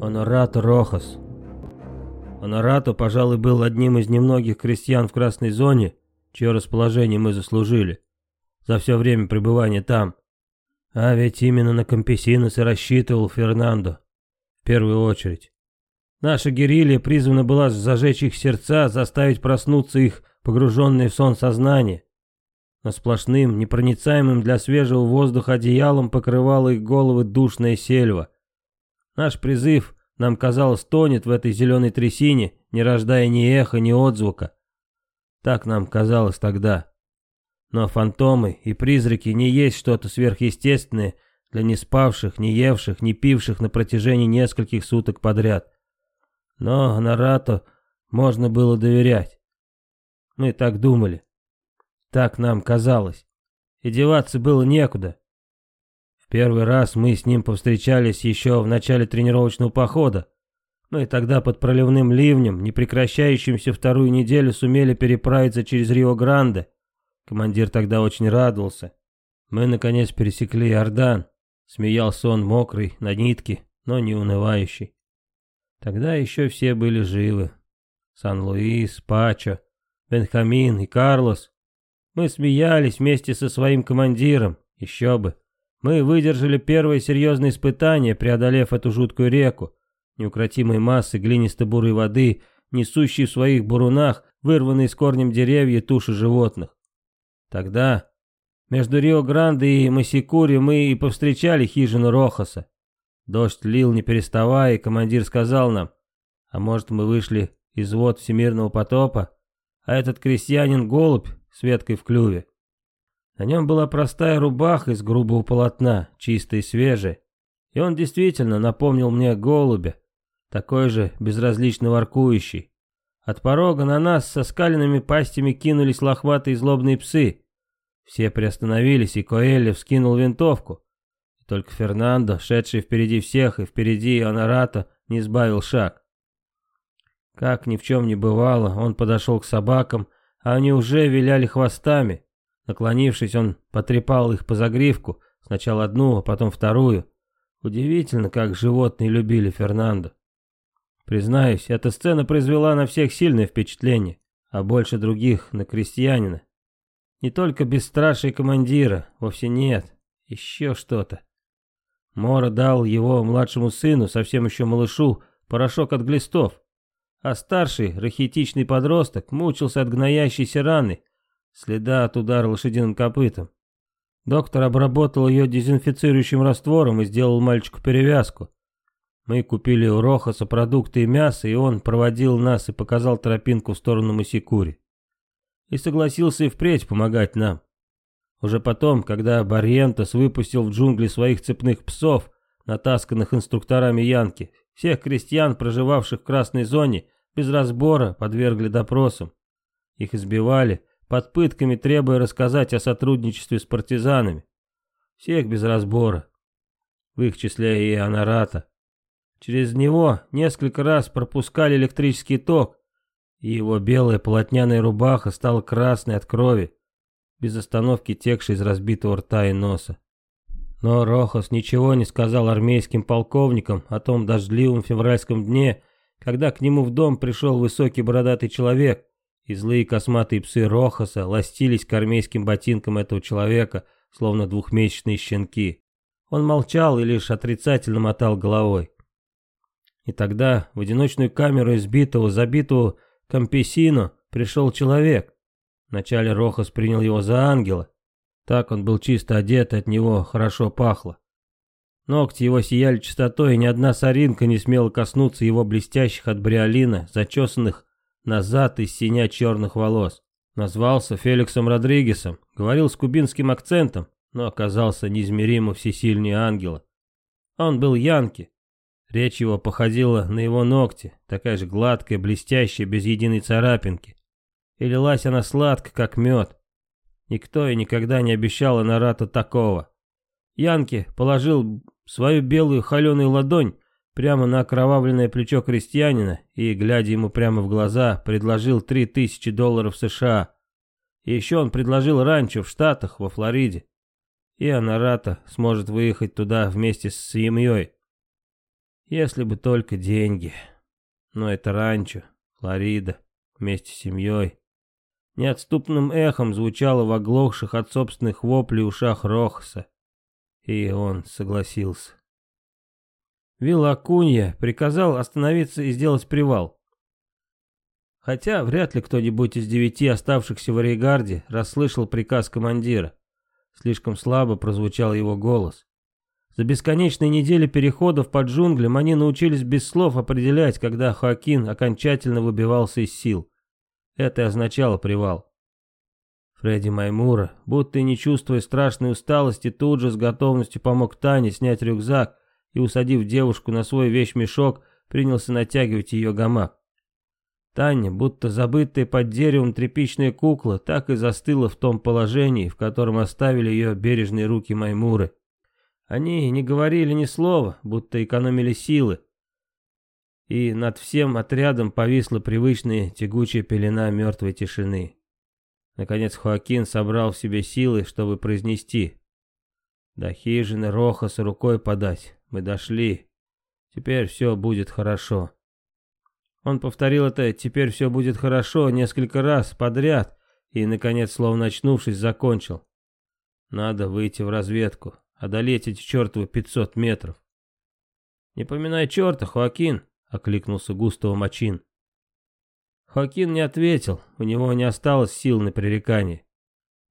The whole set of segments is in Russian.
Онорато Рохас. Онорато, пожалуй, был одним из немногих крестьян в красной зоне, чье расположение мы заслужили за все время пребывания там. А ведь именно на Кампесинос и рассчитывал Фернандо. В первую очередь. Наша герилья призвана была зажечь их сердца, заставить проснуться их, погруженные в сон сознание. Но сплошным, непроницаемым для свежего воздуха одеялом покрывала их головы душная сельва. Наш призыв, нам казалось, тонет в этой зеленой трясине, не рождая ни эха, ни отзвука. Так нам казалось тогда. Но фантомы и призраки не есть что-то сверхъестественное для не спавших, не евших, не пивших на протяжении нескольких суток подряд. Но Нарату можно было доверять. Мы так думали. Так нам казалось. И деваться было некуда. Первый раз мы с ним повстречались еще в начале тренировочного похода. Мы тогда под проливным ливнем, не прекращающимся вторую неделю, сумели переправиться через Рио-Гранде. Командир тогда очень радовался. Мы, наконец, пересекли Иордан. Смеялся он мокрый, на нитке, но не унывающий. Тогда еще все были живы. Сан-Луис, Пачо, Бенхамин и Карлос. Мы смеялись вместе со своим командиром, еще бы. Мы выдержали первое серьезное испытание, преодолев эту жуткую реку, неукротимой массы глинисто-бурой воды, несущей в своих бурунах вырванные с корнем деревья туши животных. Тогда между Рио-Гранде и Масикури мы и повстречали хижину Рохаса. Дождь лил не переставая, и командир сказал нам, а может мы вышли из вод всемирного потопа, а этот крестьянин-голубь с веткой в клюве. На нем была простая рубаха из грубого полотна, чистая и свежая, и он действительно напомнил мне голубя, такой же безразлично воркующий. От порога на нас со скаленными пастями кинулись лохматые злобные псы. Все приостановились, и Коэлли вскинул винтовку. Только Фернандо, шедший впереди всех и впереди Анарата, не сбавил шаг. Как ни в чем не бывало, он подошел к собакам, а они уже виляли хвостами. Наклонившись, он потрепал их по загривку, сначала одну, а потом вторую. Удивительно, как животные любили Фернандо. Признаюсь, эта сцена произвела на всех сильное впечатление, а больше других на крестьянина. Не только бесстрашие командира, вовсе нет, еще что-то. Мора дал его младшему сыну, совсем еще малышу, порошок от глистов, а старший, рахитичный подросток, мучился от гноящейся раны, следа от удара лошадиным копытом. Доктор обработал ее дезинфицирующим раствором и сделал мальчику перевязку. Мы купили у Рохаса продукты и мясо, и он проводил нас и показал тропинку в сторону Масикури. И согласился и впредь помогать нам. Уже потом, когда Барьентос выпустил в джунгли своих цепных псов, натасканных инструкторами Янки, всех крестьян, проживавших в красной зоне, без разбора подвергли допросам. Их избивали, под пытками требуя рассказать о сотрудничестве с партизанами. Всех без разбора. В их числе и Анарата. Через него несколько раз пропускали электрический ток, и его белая полотняная рубаха стала красной от крови без остановки текший из разбитого рта и носа. Но Рохас ничего не сказал армейским полковникам о том дождливом февральском дне, когда к нему в дом пришел высокий бородатый человек, и злые косматые псы Рохаса ластились к армейским ботинкам этого человека, словно двухмесячные щенки. Он молчал и лишь отрицательно мотал головой. И тогда в одиночную камеру избитого, забитого Кампесино пришел человек, Вначале Рохас принял его за ангела. Так он был чисто одет, от него хорошо пахло. Ногти его сияли чистотой, и ни одна соринка не смела коснуться его блестящих от бриолина, зачесанных назад из синя черных волос. Назвался Феликсом Родригесом, говорил с кубинским акцентом, но оказался неизмеримо всесильнее ангела. Он был янки. Речь его походила на его ногти, такая же гладкая, блестящая, без единой царапинки и лилась она сладко, как мед. Никто и никогда не обещал Анарату такого. Янки положил свою белую холеную ладонь прямо на окровавленное плечо крестьянина и, глядя ему прямо в глаза, предложил три тысячи долларов США. И еще он предложил ранчо в Штатах, во Флориде. И Анарата сможет выехать туда вместе с семьей. Если бы только деньги. Но это ранчо, Флорида, вместе с семьей. Неотступным эхом звучало в оглохших от собственных воплей ушах Рохаса. И он согласился. Вилла Акунья приказал остановиться и сделать привал. Хотя вряд ли кто-нибудь из девяти оставшихся в Рейгарде расслышал приказ командира. Слишком слабо прозвучал его голос. За бесконечные недели переходов по джунглям они научились без слов определять, когда Хоакин окончательно выбивался из сил. Это и означало привал. Фредди Маймура, будто и не чувствуя страшной усталости, тут же с готовностью помог Тане снять рюкзак и, усадив девушку на свой вещмешок, принялся натягивать ее гамак. Таня, будто забытая под деревом тряпичная кукла, так и застыла в том положении, в котором оставили ее бережные руки Маймуры. Они не говорили ни слова, будто экономили силы. И над всем отрядом повисла привычная тягучая пелена мертвой тишины. Наконец Хоакин собрал в себе силы, чтобы произнести. До хижины Рохаса рукой подать. Мы дошли. Теперь все будет хорошо. Он повторил это «теперь все будет хорошо» несколько раз подряд и, наконец, словно очнувшись, закончил. Надо выйти в разведку одолеть эти чертовы 500 метров. «Не поминай черта, Хоакин!» — окликнулся Густава Мачин. Хоакин не ответил, у него не осталось сил на пререкание.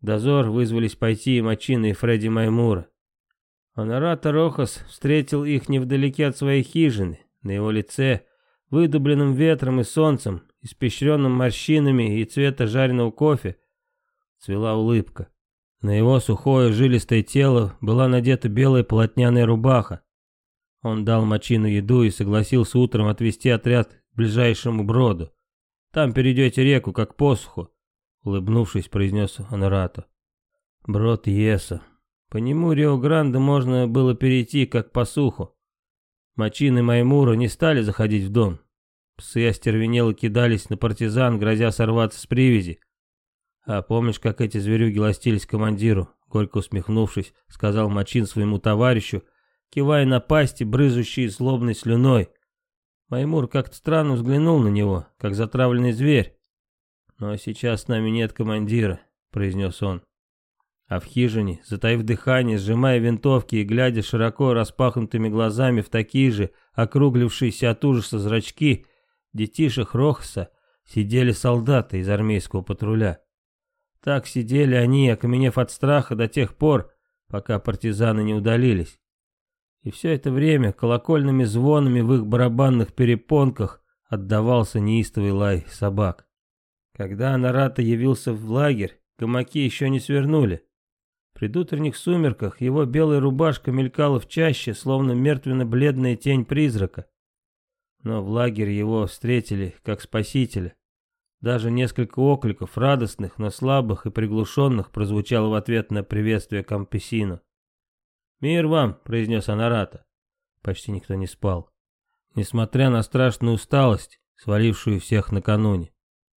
Дозор вызвались пойти и Мачина, и Фредди Маймура. Онората Рохас встретил их невдалеке от своей хижины. На его лице, выдубленным ветром и солнцем, испещренным морщинами и цвета жареного кофе, цвела улыбка. На его сухое жилистое тело была надета белая полотняная рубаха. Он дал Мачину еду и согласился утром отвезти отряд к ближайшему броду. «Там перейдете реку, как посуху», — улыбнувшись, произнес Анарато. «Брод Еса. По нему Рио-Гранде можно было перейти, как по суху. Мачин и Маймура не стали заходить в дом. Псы остервенело кидались на партизан, грозя сорваться с привязи. «А помнишь, как эти зверюги ластились командиру?» Горько усмехнувшись, сказал Мачин своему товарищу, кивая на пасти, брызущей злобной слюной. Маймур как-то странно взглянул на него, как затравленный зверь. «Но сейчас с нами нет командира», — произнес он. А в хижине, затаив дыхание, сжимая винтовки и глядя широко распахнутыми глазами в такие же округлившиеся от ужаса зрачки, детишек Рохса сидели солдаты из армейского патруля. Так сидели они, окаменев от страха до тех пор, пока партизаны не удалились. И все это время колокольными звонами в их барабанных перепонках отдавался неистовый лай собак. Когда Нарата явился в лагерь, гамаки еще не свернули. Предутренних сумерках его белая рубашка мелькала в чаще, словно мертвенно-бледная тень призрака. Но в лагерь его встретили как спасителя. Даже несколько окликов, радостных, но слабых и приглушенных, прозвучало в ответ на приветствие Кампесино. «Мир вам!» — произнес Анарата. Почти никто не спал. Несмотря на страшную усталость, свалившую всех накануне.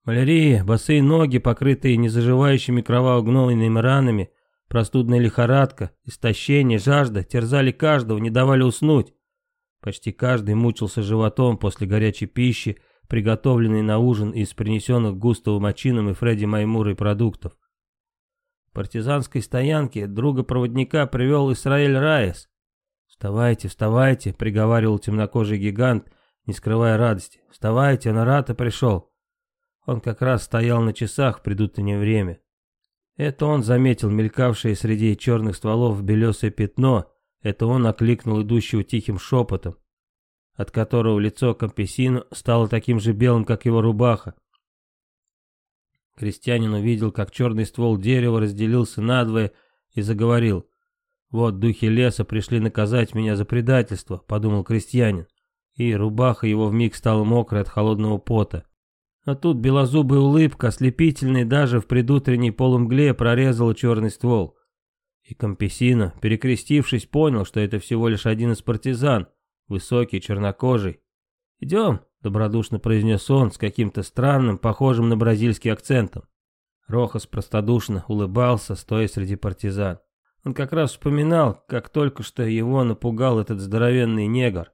Малярия, босые ноги, покрытые незаживающими кроваво-гнойными ранами, простудная лихорадка, истощение, жажда терзали каждого, не давали уснуть. Почти каждый мучился животом после горячей пищи, приготовленный на ужин из принесенных Густаву Мачином и Фредди Маймурой продуктов. В партизанской стоянке друга проводника привел Исраэль Раес. «Вставайте, вставайте», — приговаривал темнокожий гигант, не скрывая радости. «Вставайте, Анарата пришел». Он как раз стоял на часах в предутреннее время. Это он заметил мелькавшее среди черных стволов белесое пятно, это он окликнул идущего тихим шепотом от которого лицо Кампесино стало таким же белым, как его рубаха. Крестьянин увидел, как черный ствол дерева разделился надвое и заговорил. «Вот духи леса пришли наказать меня за предательство», — подумал крестьянин. И рубаха его вмиг стала мокрой от холодного пота. А тут белозубая улыбка, ослепительная даже в предутренней полумгле, прорезала черный ствол. И Кампесино, перекрестившись, понял, что это всего лишь один из партизан, высокий, чернокожий. «Идем», — добродушно произнес он с каким-то странным, похожим на бразильский акцентом. Рохас простодушно улыбался, стоя среди партизан. Он как раз вспоминал, как только что его напугал этот здоровенный негр.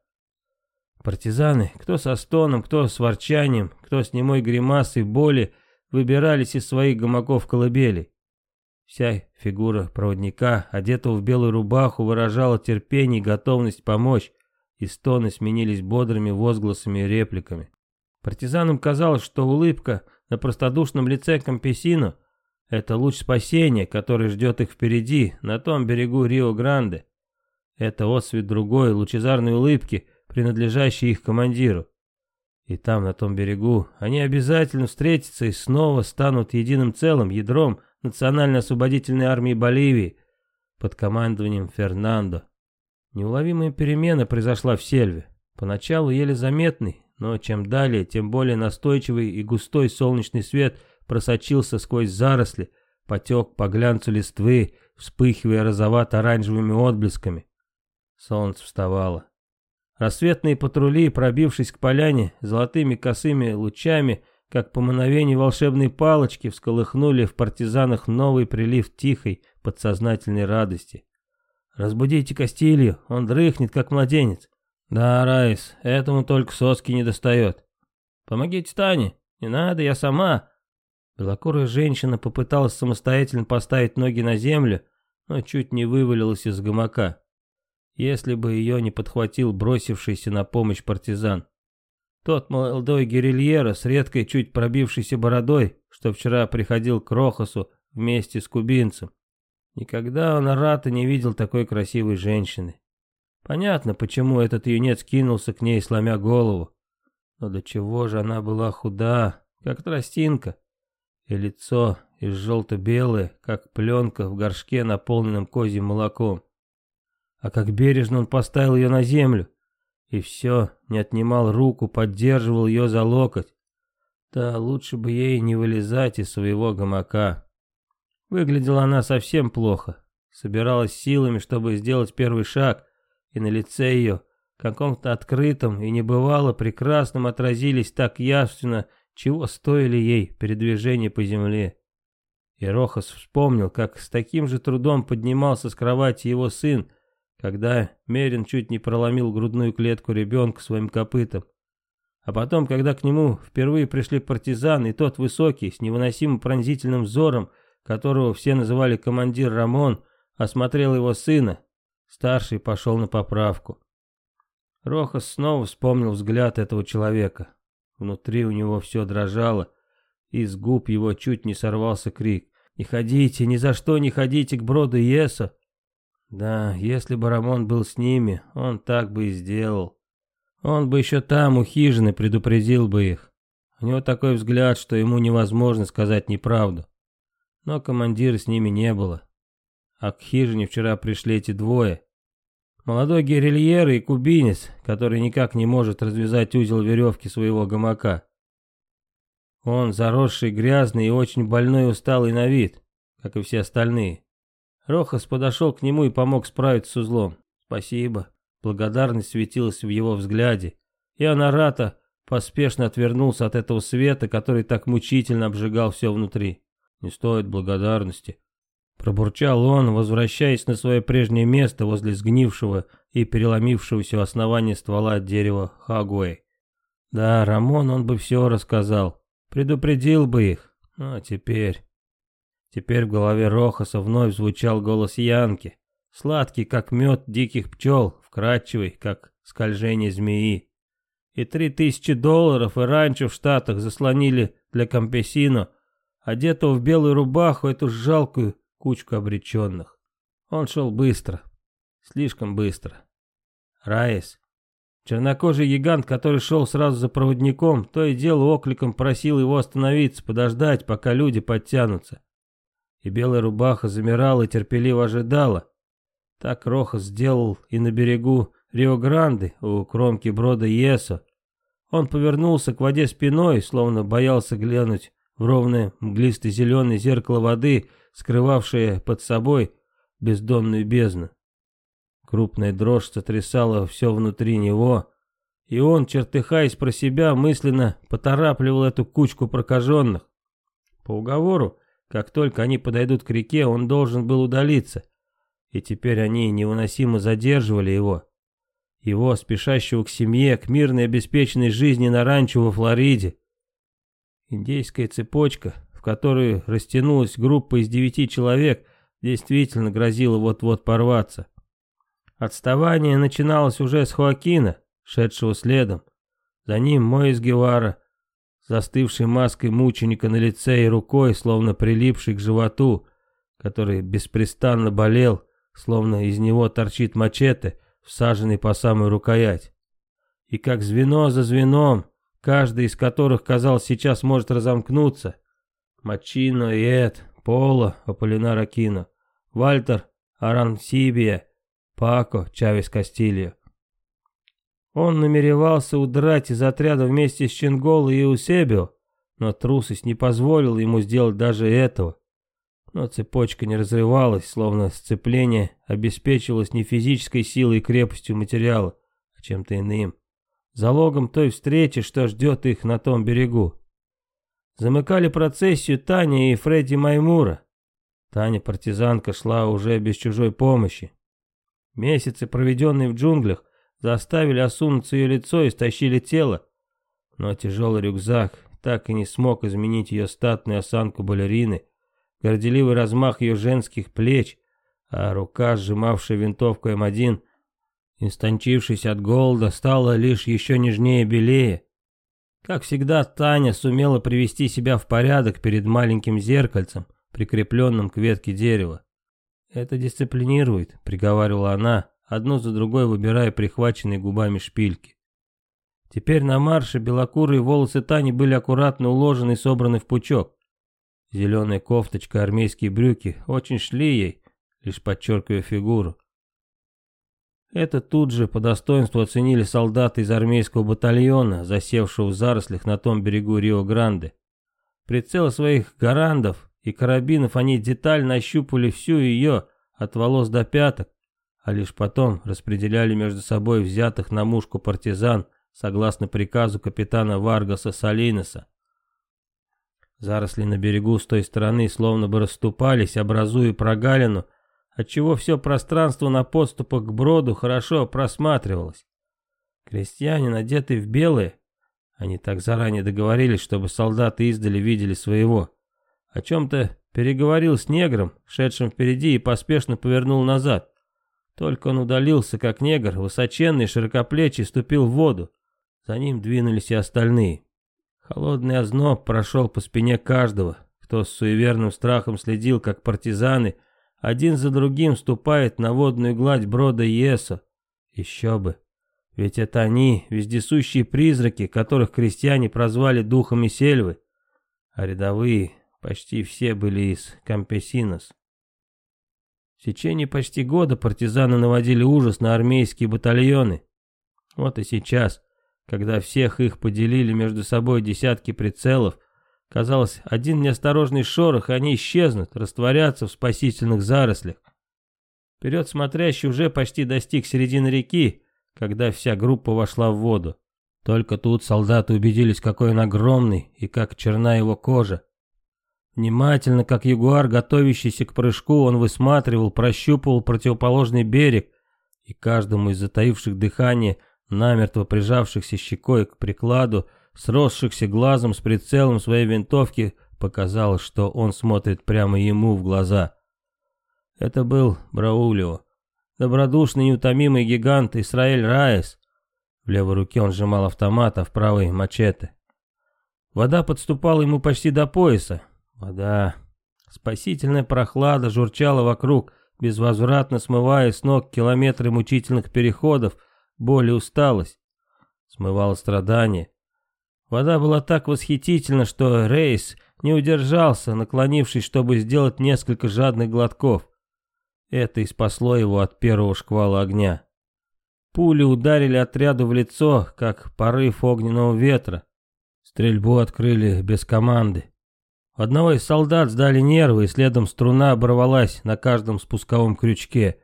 Партизаны, кто со стоном, кто с ворчанием, кто с немой гримасой боли, выбирались из своих гамаков колыбелей. Вся фигура проводника, одетого в белую рубаху, выражала терпение и готовность помочь, и стоны сменились бодрыми возгласами и репликами. Партизанам казалось, что улыбка на простодушном лице Кампесино — это луч спасения, который ждет их впереди, на том берегу Рио-Гранде. Это отсвет другой, лучезарной улыбки, принадлежащей их командиру. И там, на том берегу, они обязательно встретятся и снова станут единым целым, ядром национально-освободительной армии Боливии под командованием Фернандо. Неуловимая перемена произошла в сельве. Поначалу еле заметный, но чем далее, тем более настойчивый и густой солнечный свет просочился сквозь заросли, потек по глянцу листвы, вспыхивая розовато-оранжевыми отблесками. Солнце вставало. Рассветные патрули, пробившись к поляне, золотыми косыми лучами, как по мановению волшебной палочки, всколыхнули в партизанах новый прилив тихой, подсознательной радости. «Разбудите Кастилью, он дрыхнет, как младенец». «Да, Райс, этому только соски не достает». «Помогите Тане, не надо, я сама». Белокурая женщина попыталась самостоятельно поставить ноги на землю, но чуть не вывалилась из гамака если бы ее не подхватил бросившийся на помощь партизан. Тот молодой гирильера с редкой чуть пробившейся бородой, что вчера приходил к Рохасу вместе с кубинцем. Никогда он Арата не видел такой красивой женщины. Понятно, почему этот юнец кинулся к ней, сломя голову. Но до чего же она была худа, как тростинка, и лицо из желто-белое, как пленка в горшке, наполненном козьим молоком а как бережно он поставил ее на землю. И все, не отнимал руку, поддерживал ее за локоть. Да, лучше бы ей не вылезать из своего гамака. Выглядела она совсем плохо. Собиралась силами, чтобы сделать первый шаг, и на лице ее, каком-то открытом и небывало прекрасном отразились так явственно, чего стоили ей передвижения по земле. И Рохас вспомнил, как с таким же трудом поднимался с кровати его сын, когда Мерин чуть не проломил грудную клетку ребенка своим копытом. А потом, когда к нему впервые пришли партизаны, и тот высокий, с невыносимо пронзительным взором, которого все называли командир Рамон, осмотрел его сына, старший пошел на поправку. Рохас снова вспомнил взгляд этого человека. Внутри у него все дрожало, и с губ его чуть не сорвался крик. «Не ходите, ни за что не ходите к броду Еса!» Да, если бы Рамон был с ними, он так бы и сделал. Он бы еще там, у хижины, предупредил бы их. У него такой взгляд, что ему невозможно сказать неправду. Но командира с ними не было. А к хижине вчера пришли эти двое. Молодой гирильер и кубинец, который никак не может развязать узел веревки своего гамака. Он заросший, грязный и очень больной усталый на вид, как и все остальные. Рохас подошел к нему и помог справиться с узлом. «Спасибо». Благодарность светилась в его взгляде. И Анарата поспешно отвернулся от этого света, который так мучительно обжигал все внутри. «Не стоит благодарности». Пробурчал он, возвращаясь на свое прежнее место возле сгнившего и переломившегося основания ствола дерева Хагуэй. Да, Рамон он бы все рассказал, предупредил бы их. А теперь... Теперь в голове Рохаса вновь звучал голос Янки, сладкий, как мед диких пчел, вкрадчивый, как скольжение змеи. И три тысячи долларов и раньше в Штатах заслонили для Кампесино, одетого в белую рубаху, эту жалкую кучку обреченных. Он шел быстро, слишком быстро. Раис, чернокожий гигант, который шел сразу за проводником, то и дело окликом просил его остановиться, подождать, пока люди подтянутся и белая рубаха замирала и терпеливо ожидала. Так Рохас сделал и на берегу Рио-Гранде, у кромки брода Есо. Он повернулся к воде спиной, словно боялся глянуть в ровное мглисто-зеленое зеркало воды, скрывавшее под собой бездонную бездну. Крупная дрожь сотрясала все внутри него, и он, чертыхаясь про себя, мысленно поторапливал эту кучку прокаженных. По уговору, как только они подойдут к реке, он должен был удалиться. И теперь они невыносимо задерживали его. его, спешащего к семье, к мирной обеспеченной жизни на ранчо во Флориде. Индейская цепочка, в которую растянулась группа из девяти человек, действительно грозила вот-вот порваться. Отставание начиналось уже с Хоакина, шедшего следом. За ним Моис Гевара, застывший маской мученика на лице и рукой, словно прилипший к животу, который беспрестанно болел, словно из него торчит мачете, всаженный по самую рукоять. И как звено за звеном, каждый из которых, казалось, сейчас может разомкнуться. Мачино, Эд, Поло, Аполлинар Акино, Вальтер, Арансибия, Пако, Чавес Кастильо. Он намеревался удрать из отряда вместе с Чинголо и Усебио, но трусость не позволила ему сделать даже этого. Но цепочка не разрывалась, словно сцепление обеспечивалось не физической силой и крепостью материала, а чем-то иным. Залогом той встречи, что ждет их на том берегу. Замыкали процессию Таня и Фредди Маймура. Таня-партизанка шла уже без чужой помощи. Месяцы, проведенные в джунглях, заставили осунуться ее лицо и стащили тело. Но тяжелый рюкзак так и не смог изменить ее статную осанку балерины, горделивый размах ее женских плеч, а рука, сжимавшая винтовку М1, истончившись от голода, стала лишь еще нежнее и белее. Как всегда, Таня сумела привести себя в порядок перед маленьким зеркальцем, прикрепленным к ветке дерева. «Это дисциплинирует», — приговаривала она, одну за другой выбирая прихваченные губами шпильки. Теперь на марше белокурые волосы Тани были аккуратно уложены и собраны в пучок. Зеленая кофточка армейские брюки очень шли ей, лишь подчеркивая фигуру. Это тут же по достоинству оценили солдаты из армейского батальона, засевшего в зарослях на том берегу Рио-Гранде. Прицел своих гарандов и карабинов они детально ощупали всю ее, от волос до пяток, а лишь потом распределяли между собой взятых на мушку партизан согласно приказу капитана Варгаса Салинеса. Заросли на берегу с той стороны словно бы расступались, образуя прогалину, отчего все пространство на подступах к броду хорошо просматривалось. Крестьяне, надетые в белые, они так заранее договорились, чтобы солдаты издали видели своего, о чем-то переговорил с негром, шедшим впереди, и поспешно повернул назад. Только он удалился, как негр, высоченный, широкоплечий, ступил в воду. За ним двинулись и остальные. Холодный озноб прошел по спине каждого, кто с суеверным страхом следил, как партизаны один за другим ступают на водную гладь брода Иесо. Еще бы. Ведь это они, вездесущие призраки, которых крестьяне прозвали духами сельвы, а рядовые Почти все были из Кампесинос. В течение почти года партизаны наводили ужас на армейские батальоны. Вот и сейчас, когда всех их поделили между собой десятки прицелов, казалось, один неосторожный шорох, и они исчезнут, растворятся в спасительных зарослях. Вперед смотрящий уже почти достиг середины реки, когда вся группа вошла в воду. Только тут солдаты убедились, какой он огромный и как черна его кожа. Внимательно, как ягуар, готовящийся к прыжку, он высматривал, прощупывал противоположный берег, и каждому из затаивших дыхание, намертво прижавшихся щекой к прикладу, сросшихся глазом с прицелом своей винтовки, показалось, что он смотрит прямо ему в глаза. Это был Браулио, добродушный неутомимый гигант Исраэль Раес. В левой руке он сжимал автомат, а в правой — мачете. Вода подступала ему почти до пояса, Вода. Спасительная прохлада журчала вокруг, безвозвратно смывая с ног километры мучительных переходов, боль и усталость. Смывала страдания. Вода была так восхитительна, что Рейс не удержался, наклонившись, чтобы сделать несколько жадных глотков. Это и спасло его от первого шквала огня. Пули ударили отряду в лицо, как порыв огненного ветра. Стрельбу открыли без команды. Одного из солдат сдали нервы, и следом струна оборвалась на каждом спусковом крючке.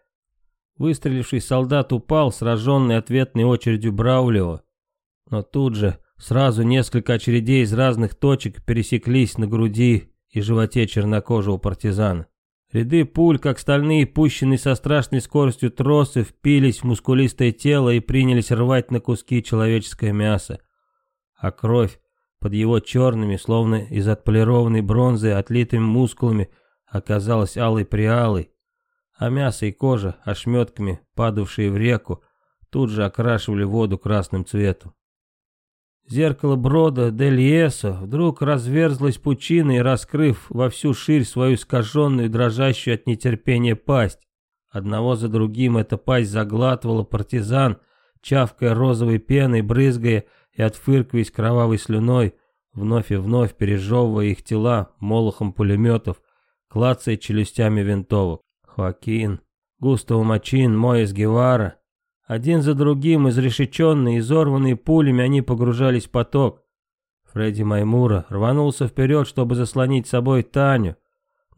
Выстреливший солдат упал, сраженный ответной очередью Браулио. Но тут же сразу несколько очередей из разных точек пересеклись на груди и животе чернокожего партизана. Ряды пуль, как стальные, пущенные со страшной скоростью тросы, впились в мускулистое тело и принялись рвать на куски человеческое мясо. А кровь под его черными, словно из отполированной бронзы, отлитыми мускулами, оказалась алой-приалой, а мясо и кожа, ошметками, падавшие в реку, тут же окрашивали воду красным цветом. Зеркало брода Дель Есо вдруг разверзлось пучиной, раскрыв во всю ширь свою искаженную, дрожащую от нетерпения пасть. Одного за другим эта пасть заглатывала партизан, чавкая розовой пеной, брызгая и отфыркиваясь кровавой слюной, вновь и вновь пережевывая их тела молохом пулеметов, клацая челюстями винтовок. Хоакин, Густаво Мачин, Моис Гевара, один за другим, изрешеченные, изорванные пулями, они погружались в поток. Фредди Маймура рванулся вперед, чтобы заслонить собой Таню,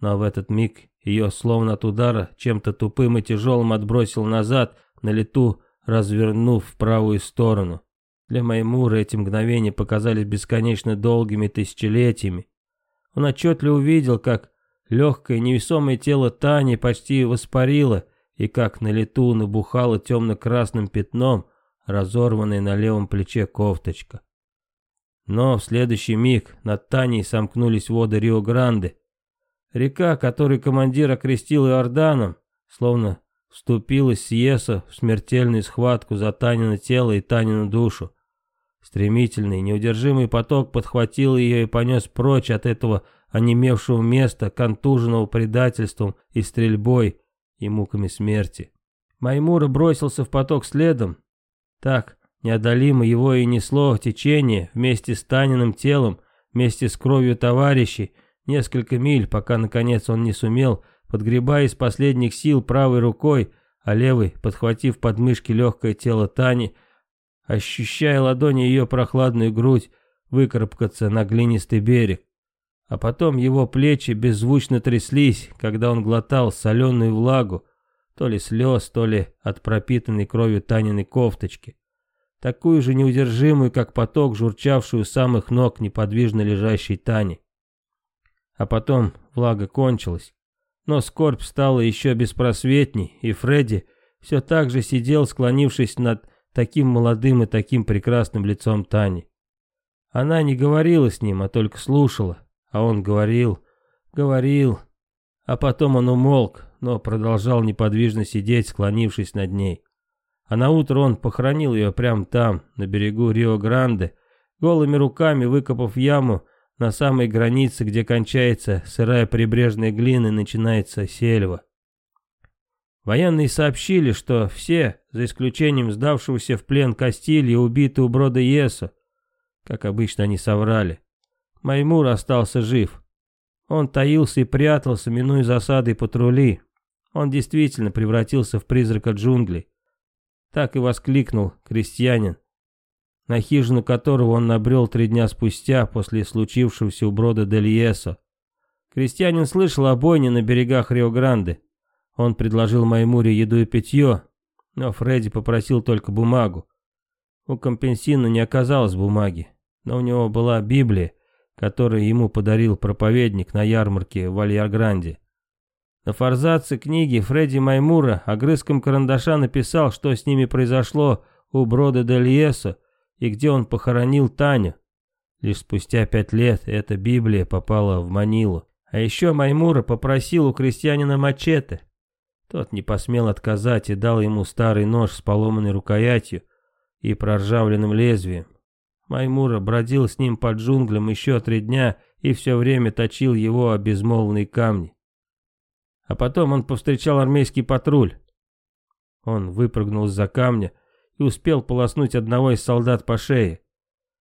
но в этот миг ее, словно от удара, чем-то тупым и тяжелым отбросил назад, на лету развернув в правую сторону. Для Маймура эти мгновения показались бесконечно долгими тысячелетиями. Он отчетливо увидел, как легкое невесомое тело Тани почти воспарило, и как на лету набухала темно-красным пятном разорванная на левом плече кофточка. Но в следующий миг над Таней сомкнулись воды Рио-Гранде. Река, которую командир окрестил Иорданом, словно вступилась с Еса в смертельную схватку за Танина тело и Танину душу. Стремительный, неудержимый поток подхватил ее и понес прочь от этого онемевшего места, контуженного предательством и стрельбой, и муками смерти. Маймура бросился в поток следом. Так, неодолимо его и несло течение вместе с Таниным телом, вместе с кровью товарищей, несколько миль, пока наконец он не сумел, подгребая из последних сил правой рукой, а левой, подхватив подмышки легкое тело Тани, ощущая ладони ее прохладную грудь, выкарабкаться на глинистый берег. А потом его плечи беззвучно тряслись, когда он глотал соленую влагу, то ли слез, то ли от пропитанной кровью Таниной кофточки, такую же неудержимую, как поток, журчавшую у самых ног неподвижно лежащей Тани. А потом влага кончилась, но скорбь стала еще беспросветней, и Фредди все так же сидел, склонившись над таким молодым и таким прекрасным лицом Тани. Она не говорила с ним, а только слушала, а он говорил, говорил, а потом он умолк, но продолжал неподвижно сидеть, склонившись над ней. А на утро он похоронил ее прямо там, на берегу Рио-Гранде, голыми руками выкопав яму на самой границе, где кончается сырая прибрежная глина и начинается сельва. Военные сообщили, что все, за исключением сдавшегося в плен Кастилья, убиты у брода Есу. Как обычно они соврали. Маймур остался жив. Он таился и прятался, минуя засады и патрули. Он действительно превратился в призрака джунглей. Так и воскликнул крестьянин, на хижину которого он набрел три дня спустя после случившегося у брода Дельесо. Крестьянин слышал о бойне на берегах Рио-Гранде. Он предложил Маймуре еду и питье, но Фредди попросил только бумагу. У Компенсина не оказалось бумаги, но у него была Библия, который ему подарил проповедник на ярмарке в Альягранде. На форзаце книги Фредди Маймура огрызком карандаша написал, что с ними произошло у Брода дель Есо и где он похоронил Таню. Лишь спустя пять лет эта Библия попала в Манилу. А еще Маймура попросил у крестьянина мачете. Тот не посмел отказать и дал ему старый нож с поломанной рукоятью и проржавленным лезвием. Маймура бродил с ним по джунглям еще три дня и все время точил его о безмолвные камни. А потом он повстречал армейский патруль. Он выпрыгнул из-за камня и успел полоснуть одного из солдат по шее.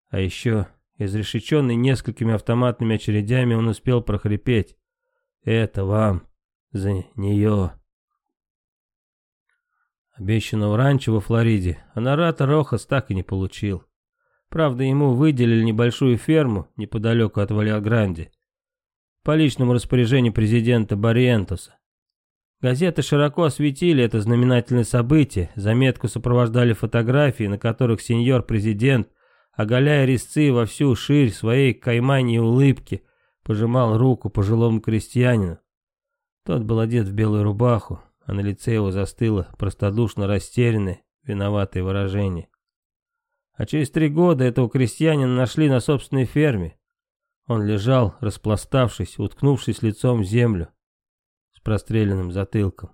А еще, изрешеченный несколькими автоматными очередями, он успел прохрипеть. «Это вам за нее». Обещанного ранчо во Флориде Анарата Рохас так и не получил. Правда, ему выделили небольшую ферму неподалеку от Вальягранди по личному распоряжению президента Барриентуса. Газеты широко осветили это знаменательное событие, заметку сопровождали фотографии, на которых сеньор-президент, оголяя резцы во всю ширь своей каймани улыбки, пожимал руку пожилому крестьянину. Тот был одет в белую рубаху, а на лице его застыло простодушно растерянное, виноватое выражение. А через три года этого крестьянина нашли на собственной ферме. Он лежал, распластавшись, уткнувшись лицом в землю, простреленным затылком.